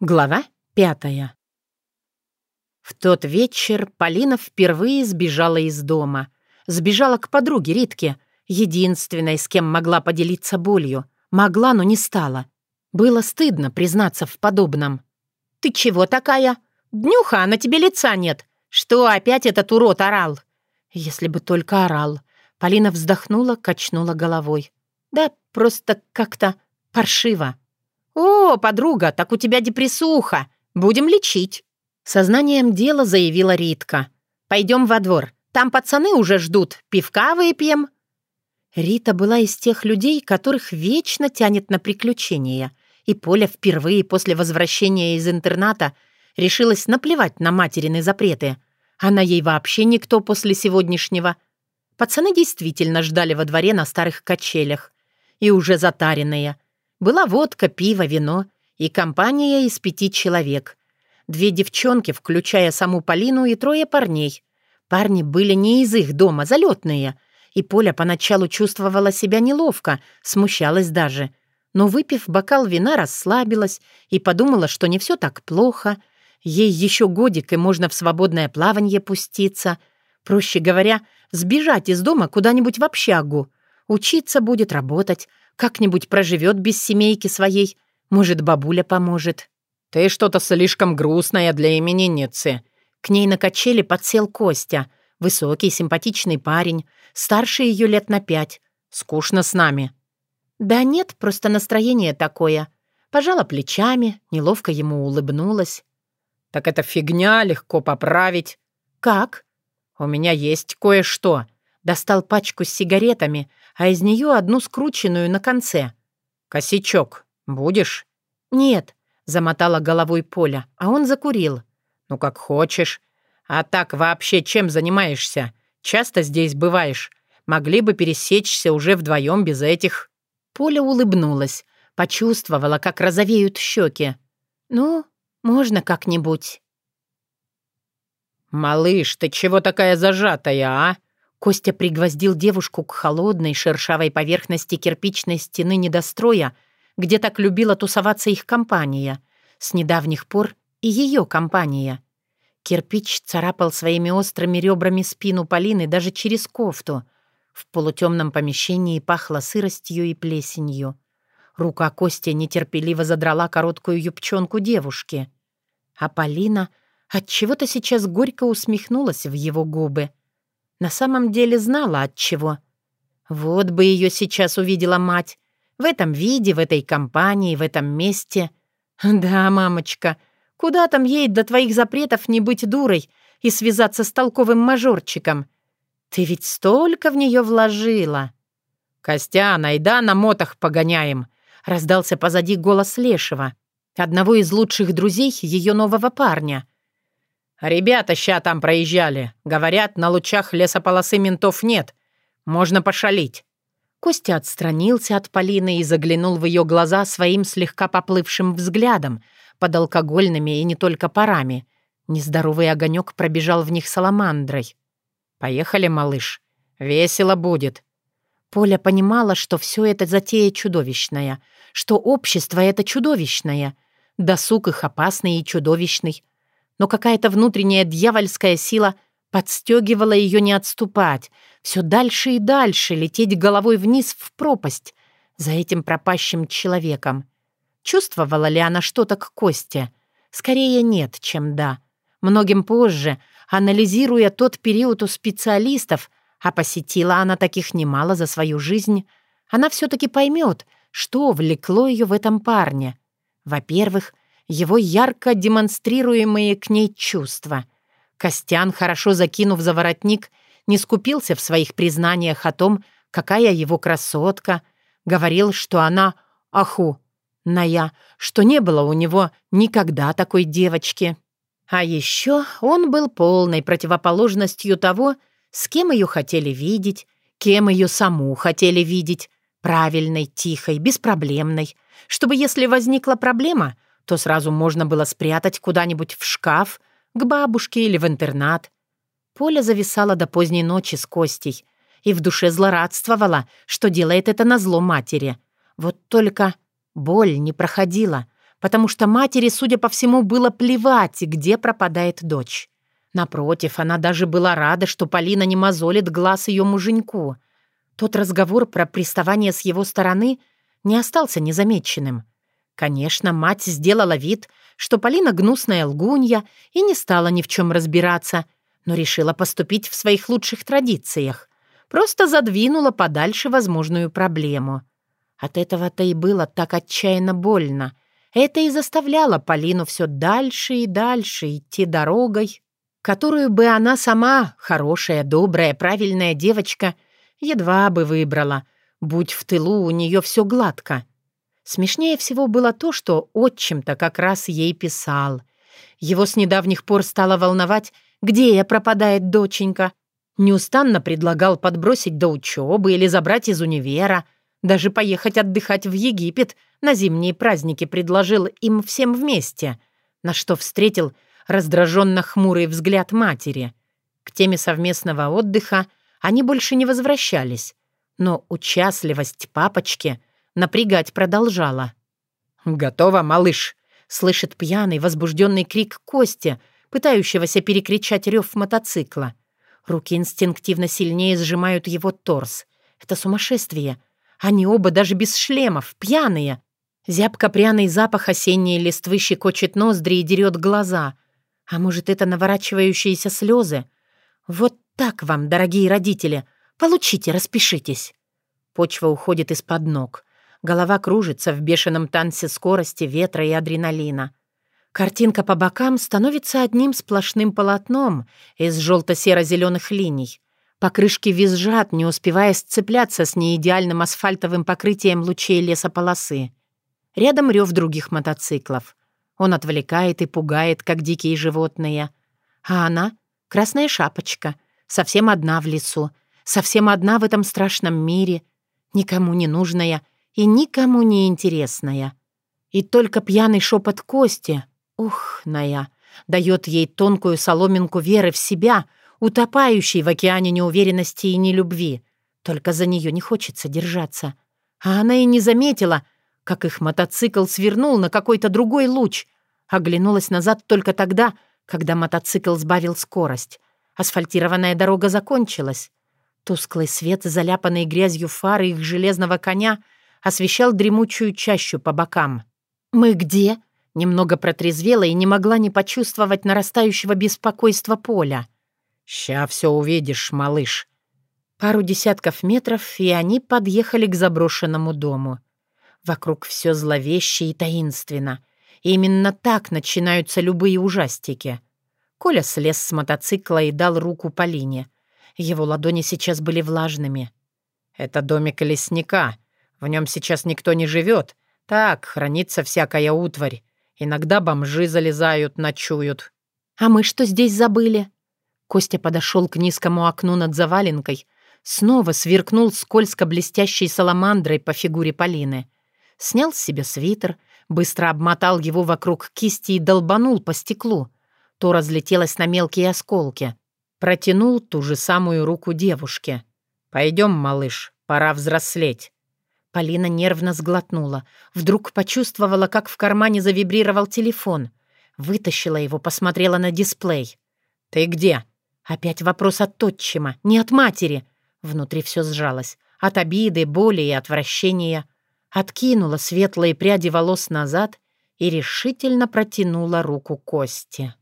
Глава пятая. В тот вечер Полина впервые сбежала из дома. Сбежала к подруге Ритке, единственной, с кем могла поделиться болью. Могла, но не стала. Было стыдно признаться в подобном. «Ты чего такая? Днюха, а на тебе лица нет. Что опять этот урод орал?» Если бы только орал. Полина вздохнула, качнула головой. «Да просто как-то паршиво». «О, подруга, так у тебя депрессуха. Будем лечить». Сознанием дела заявила Ритка. «Пойдем во двор. Там пацаны уже ждут. Пивка выпьем». Рита была из тех людей, которых вечно тянет на приключения. И Поля впервые после возвращения из интерната решилась наплевать на материны запреты. Она ей вообще никто после сегодняшнего. Пацаны действительно ждали во дворе на старых качелях. И уже затаренные — была водка, пиво, вино и компания из пяти человек. Две девчонки, включая саму Полину, и трое парней. Парни были не из их дома, залетные. И Поля поначалу чувствовала себя неловко, смущалась даже. Но, выпив бокал вина, расслабилась и подумала, что не все так плохо. Ей еще годик, и можно в свободное плавание пуститься. Проще говоря, сбежать из дома куда-нибудь в общагу. Учиться будет, работать, как-нибудь проживет без семейки своей. Может, бабуля поможет. «Ты что-то слишком грустная для именинницы». К ней на качели подсел Костя. Высокий, симпатичный парень. Старше ее лет на пять. Скучно с нами. «Да нет, просто настроение такое». Пожала плечами, неловко ему улыбнулась. «Так это фигня, легко поправить». «Как?» «У меня есть кое-что». Достал пачку с сигаретами, а из нее одну скрученную на конце. «Косячок, будешь?» «Нет», — замотала головой Поля, а он закурил. «Ну, как хочешь. А так вообще чем занимаешься? Часто здесь бываешь. Могли бы пересечься уже вдвоем без этих...» Поля улыбнулась, почувствовала, как розовеют щеки. «Ну, можно как-нибудь». «Малыш, ты чего такая зажатая, а?» Костя пригвоздил девушку к холодной шершавой поверхности кирпичной стены недостроя, где так любила тусоваться их компания. С недавних пор и ее компания. Кирпич царапал своими острыми ребрами спину Полины даже через кофту. В полутемном помещении пахло сыростью и плесенью. Рука Кости нетерпеливо задрала короткую юбчонку девушки. А Полина отчего-то сейчас горько усмехнулась в его губы — на самом деле знала от чего. Вот бы ее сейчас увидела мать. В этом виде, в этой компании, в этом месте. Да, мамочка, куда там ей до твоих запретов не быть дурой и связаться с толковым мажорчиком? Ты ведь столько в нее вложила. «Костян, айда на мотах погоняем!» — раздался позади голос Лешего, одного из лучших друзей ее нового парня — «Ребята ща там проезжали. Говорят, на лучах лесополосы ментов нет. Можно пошалить». Костя отстранился от Полины и заглянул в ее глаза своим слегка поплывшим взглядом, под алкогольными и не только парами. Нездоровый огонек пробежал в них саламандрой. «Поехали, малыш. Весело будет». Поля понимала, что все это затея чудовищная, что общество это чудовищное, досуг их опасный и чудовищный, но какая-то внутренняя дьявольская сила подстегивала ее не отступать, все дальше и дальше лететь головой вниз в пропасть за этим пропащим человеком. Чувствовала ли она что-то к Косте? Скорее нет, чем да. Многим позже, анализируя тот период у специалистов, а посетила она таких немало за свою жизнь, она все-таки поймет, что влекло ее в этом парне. Во-первых, его ярко демонстрируемые к ней чувства. Костян, хорошо закинув за воротник, не скупился в своих признаниях о том, какая его красотка, говорил, что она аху, ная, что не было у него никогда такой девочки. А еще он был полной противоположностью того, с кем ее хотели видеть, кем ее саму хотели видеть, правильной, тихой, беспроблемной, чтобы, если возникла проблема, то сразу можно было спрятать куда-нибудь в шкаф, к бабушке или в интернат. Поля зависала до поздней ночи с Костей и в душе злорадствовала, что делает это на зло матери. Вот только боль не проходила, потому что матери, судя по всему, было плевать, где пропадает дочь. Напротив, она даже была рада, что Полина не мозолит глаз ее муженьку. Тот разговор про приставание с его стороны не остался незамеченным. Конечно, мать сделала вид, что Полина гнусная лгунья и не стала ни в чем разбираться, но решила поступить в своих лучших традициях. Просто задвинула подальше возможную проблему. От этого-то и было так отчаянно больно. Это и заставляло Полину все дальше и дальше идти дорогой, которую бы она сама, хорошая, добрая, правильная девочка, едва бы выбрала, будь в тылу у нее все гладко. Смешнее всего было то, что отчим-то как раз ей писал. Его с недавних пор стало волновать, где я пропадает доченька. Неустанно предлагал подбросить до учебы или забрать из универа. Даже поехать отдыхать в Египет на зимние праздники предложил им всем вместе, на что встретил раздраженно хмурый взгляд матери. К теме совместного отдыха они больше не возвращались, но участливость папочки — напрягать продолжала. «Готово, малыш!» — слышит пьяный, возбужденный крик Кости, пытающегося перекричать рев мотоцикла. Руки инстинктивно сильнее сжимают его торс. Это сумасшествие. Они оба даже без шлемов, пьяные. Зябко-пряный запах осенней листвы щекочет ноздри и дерет глаза. А может, это наворачивающиеся слезы? Вот так вам, дорогие родители. Получите, распишитесь. Почва уходит из-под ног. Голова кружится в бешеном танце скорости, ветра и адреналина. Картинка по бокам становится одним сплошным полотном из желто-серо-зеленых линий. Покрышки визжат, не успевая сцепляться с неидеальным асфальтовым покрытием лучей лесополосы. Рядом рев других мотоциклов. Он отвлекает и пугает, как дикие животные. А она — красная шапочка, совсем одна в лесу, совсем одна в этом страшном мире, никому не нужная — и никому не интересная. И только пьяный шепот Кости, ухная, дает ей тонкую соломинку веры в себя, утопающей в океане неуверенности и нелюбви. Только за нее не хочется держаться. А она и не заметила, как их мотоцикл свернул на какой-то другой луч. Оглянулась назад только тогда, когда мотоцикл сбавил скорость. Асфальтированная дорога закончилась. Тусклый свет, заляпанный грязью фары их железного коня — освещал дремучую чащу по бокам. «Мы где?» Немного протрезвела и не могла не почувствовать нарастающего беспокойства поля. «Ща все увидишь, малыш». Пару десятков метров, и они подъехали к заброшенному дому. Вокруг все зловеще и таинственно. И именно так начинаются любые ужастики. Коля слез с мотоцикла и дал руку Полине. Его ладони сейчас были влажными. «Это домик лесника», в нем сейчас никто не живет. Так, хранится всякая утварь. Иногда бомжи залезают, ночуют. А мы что здесь забыли? Костя подошел к низкому окну над заваленкой, снова сверкнул скользко-блестящей саламандрой по фигуре Полины. Снял с себя свитер, быстро обмотал его вокруг кисти и долбанул по стеклу. То разлетелось на мелкие осколки. Протянул ту же самую руку девушке. «Пойдем, малыш, пора взрослеть. Полина нервно сглотнула. Вдруг почувствовала, как в кармане завибрировал телефон. Вытащила его, посмотрела на дисплей. «Ты где?» Опять вопрос от отчима, не от матери. Внутри все сжалось. От обиды, боли и отвращения. Откинула светлые пряди волос назад и решительно протянула руку Кости.